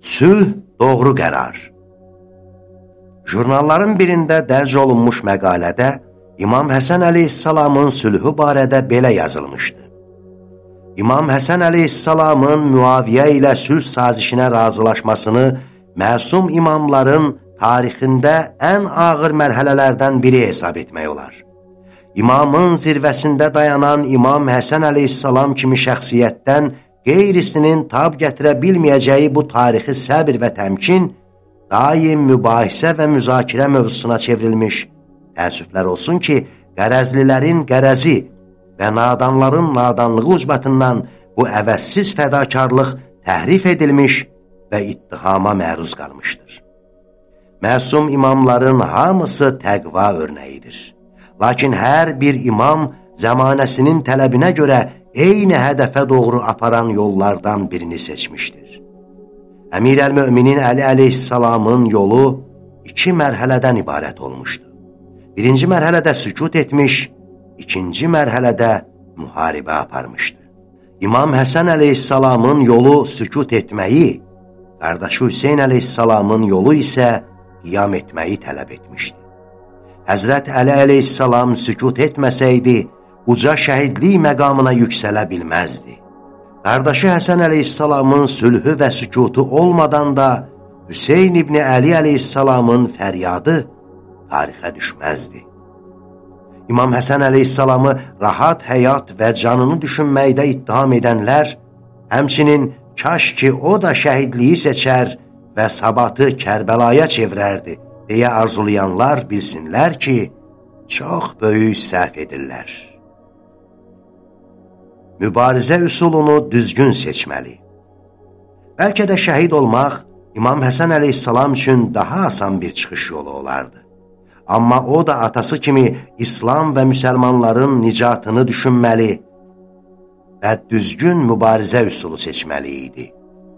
Sülh doğru qərar. Jurnalların birində dərc olunmuş məqalədə İmam Həsən əleyhissalamın sülhü barədə belə yazılmışdı. İmam Həsən əleyhissalamın Müaviyə ilə sülh sazişinə razılaşmasını məsum imamların tarixində ən ağır mərhələlərdən biri hesab etmək olar. İmamın zirvəsində dayanan İmam Həsən əleyhissalam kimi şəxsiyyətdən qeyrisinin tab gətirə bilməyəcəyi bu tarixi səbir və təmkin daim mübahisə və müzakirə mövzusuna çevrilmiş Təəssüflər olsun ki, qərəzlilərin qərəzi və nadanların nadanlığı ucbatından bu əvəzsiz fədakarlıq təhrif edilmiş və ittihama məruz qalmışdır. Məsum imamların hamısı təqva örnəyidir. Lakin hər bir imam zəmanəsinin tələbinə görə eyni hədəfə doğru aparan yollardan birini seçmişdir. Əmir əl-Möminin Əli əleyhissalamın yolu iki mərhələdən ibarət olmuşdur. Birinci mərhələdə sükut etmiş, ikinci mərhələdə müharibə aparmışdı. İmam Həsən əleyhissalamın yolu sükut etməyi, qardaşı Hüseyin əleyhissalamın yolu isə qiyam etməyi tələb etmişdi. Həzrət Əli əleyhissalam sükut etməsəydi, uca şəhidlik məqamına yüksələ bilməzdi. Qardaşı Həsən əleyhissalamın sülhü və sükutu olmadan da Hüseyin ibni Əli əleyhissalamın fəryadı tarixə düşməzdi. İmam Həsən əleyhissalamı rahat həyat və canını düşünməkdə ittiham edənlər, həmçinin kaş ki o da şəhidliyi seçər və sabatı Kərbəlaya çevrərdi, deyə arzulayanlar bilsinlər ki, çox böyük səhv edirlər. Mübarizə üsulunu düzgün seçməli. Bəlkə də şəhid olmaq İmam Həsən əleyhissalam üçün daha asan bir çıxış yolu olardı. Amma o da atası kimi İslam və müsəlmanların nicatını düşünməli və düzgün mübarizə üsulu seçməli idi.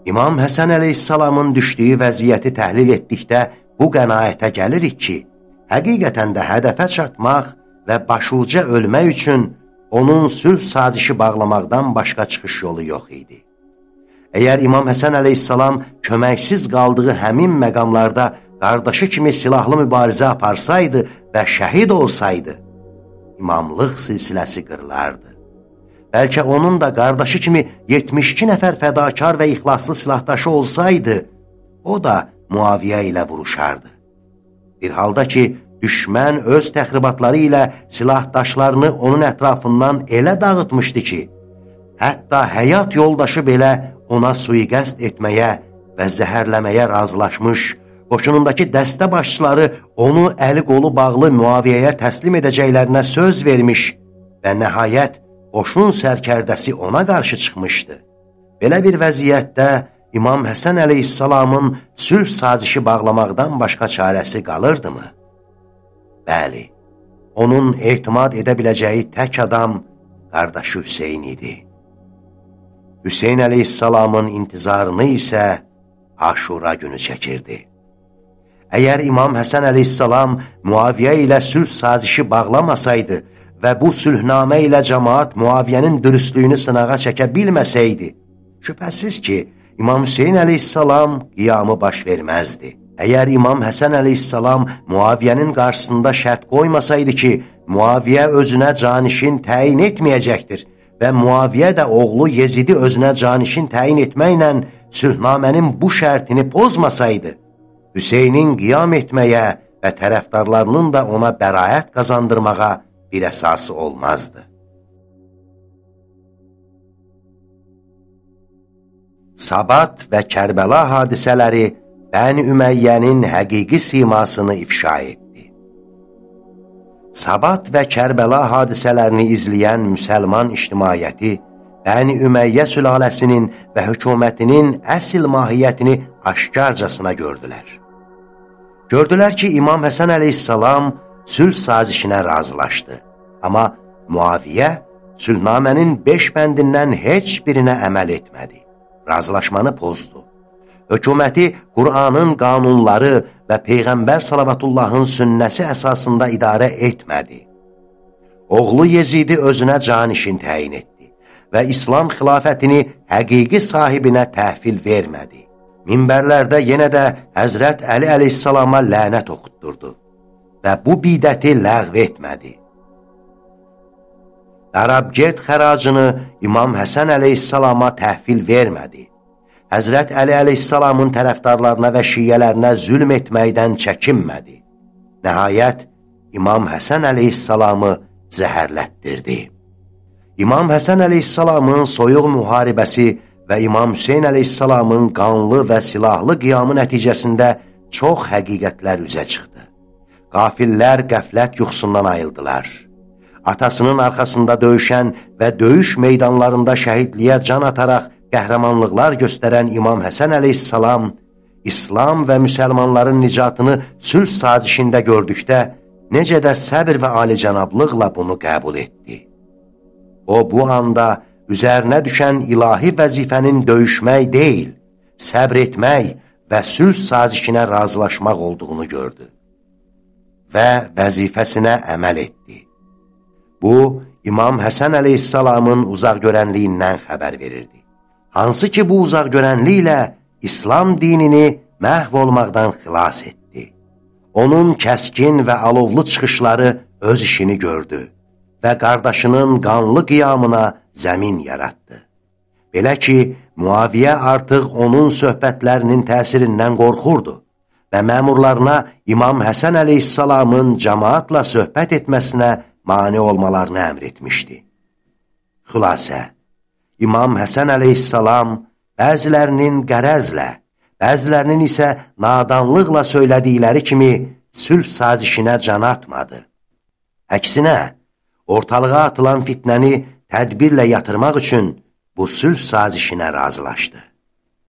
İmam Həsən əleyhissalamın düşdüyü vəziyyəti təhlil etdikdə bu qənaətə gəlirik ki, həqiqətən də hədəfə çatmaq və başuca ölmək üçün onun sülh sazişi bağlamaqdan başqa çıxış yolu yox idi. Əgər İmam Həsən əleyhissalam köməksiz qaldığı həmin məqamlarda qardaşı kimi silahlı mübarizə aparsaydı və şəhid olsaydı, imamlıq silsiləsi qırılardı. Bəlkə onun da qardaşı kimi 72 nəfər fədakar və ixlaslı silahdaşı olsaydı, o da Muaviyə ilə vuruşardı. Bir halda ki, düşmən öz təxribatları ilə silahdaşlarını onun ətrafından elə dağıtmışdı ki, hətta həyat yoldaşı belə ona suiqəst etməyə və zəhərləməyə razılaşmış, qoşunundakı dəstə başçıları onu əli qolu bağlı müaviyyəyə təslim edəcəklərinə söz vermiş və nəhayət qoşun sərkərdəsi ona qarşı çıxmışdı. Belə bir vəziyyətdə İmam Həsən əleyhissalamın sülh sazişi bağlamaqdan başqa çarəsi qalırdımı? Bəli, onun etimad edə biləcəyi tək adam qardaşı Hüseyin idi. Hüseyin əleyhissalamın intizarını isə aşura günü çəkirdi. Əgər İmam Həsən əleyhissalam Muaviyə ilə sülh sazişi bağlamasaydı və bu sülhnamə ilə cəmaat Muaviyənin dürüstlüyünü sınağa çəkə bilməsəydi, şübhəsiz ki, İmam Hüseyin əleyhissalam qiyamı baş verməzdi. Əgər İmam Həsən əleyhissalam Muaviyənin qarşısında şərt qoymasaydı ki, Muaviyə özünə canişin təyin etməyəcəkdir və Muaviyə də oğlu Yezidi özünə canişin təyin etməklə sülhnamənin bu şərtini pozmasaydı, Hüseynin qiyam etməyə və tərəfdarlarının da ona bəraət qazandırmağa bir əsası olmazdı. Sabat və Kərbəla hadisələri Bəni Üməyyənin həqiqi simasını ifşa etdi. Sabat və Kərbəla hadisələrini izləyən müsəlman ictimaiyyəti Bəni Üməyyə sülaləsinin və hökumətinin əsl mahiyyətini aşkarcasına gördülər. Gördülər ki, İmam Həsən əleyhissalam sülh sazişinə razılaşdı. Amma Muaviyə sülhnamənin beş bəndindən heç birinə əməl etmədi. Razılaşmanı pozdu. Hökuməti Qur'anın qanunları və Peyğəmbər salavatullahın sünnəsi əsasında idarə etmədi. Oğlu Yezidi özünə canişin təyin etdi və İslam xilafətini həqiqi sahibinə təhvil vermədi. minbərlərdə yenə də Həzrət Əli əleyhissalama lənət oxutdurdu və bu bidəti ləğv etmədi. Ərabgert xəracını İmam Həsən əleyhissalama təhvil vermədi. Həzrət Əli əleyhissalamın tərəfdarlarına və şiyələrinə zülm etməkdən çəkinmədi. Nəhayət, İmam Həsən əleyhissalamı zəhərlətdirdi. İmam Həsən əleyhissalamın soyuq müharibəsi və İmam Hüseyin əleyhissalamın qanlı və silahlı qiyamı nəticəsində çox həqiqətlər üzə çıxdı. Qafillər qəflət yuxusundan ayıldılar. Atasının arxasında döyüşən və döyüş meydanlarında şəhidliyə can ataraq qəhrəmanlıqlar göstərən İmam Həsən əleyhissalam, İslam və müsəlmanların nicatını sülh sazişində gördükdə, necə də səbir və alicənablıqla bunu qəbul etdi. O, bu anda üzərinə düşən ilahi vəzifənin döyüşmək deyil, səbr etmək və sülh sazişinə razılaşmaq olduğunu gördü və vəzifəsinə əməl etdi. Bu, İmam Həsən əleyhissalamın uzaq görənliyindən xəbər verirdi. Hansı ki, bu uzaq görənliklə İslam dinini məhv olmaqdan xilas etdi. Onun kəskin və alovlu çıxışları öz işini gördü və qardaşının qanlı qiyamına zəmin yaratdı. Belə ki, Muaviyə artıq onun söhbətlərinin təsirindən qorxurdu və məmurlarına İmam Həsən əleyhissalamın cəmaatla söhbət etməsinə mani olmalarını əmr etmişdi. Xülasə, İmam Həsən əleyhissalam bəzilərinin qərəzlə, bəzilərinin isə nadanlıqla söylədikləri kimi sülh sazişinə can atmadı. Əksinə, ortalığa atılan fitnəni tədbirlə yatırmaq üçün bu sülh sazişinə razılaşdı.